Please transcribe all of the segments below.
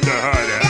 get the hood.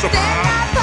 Stand up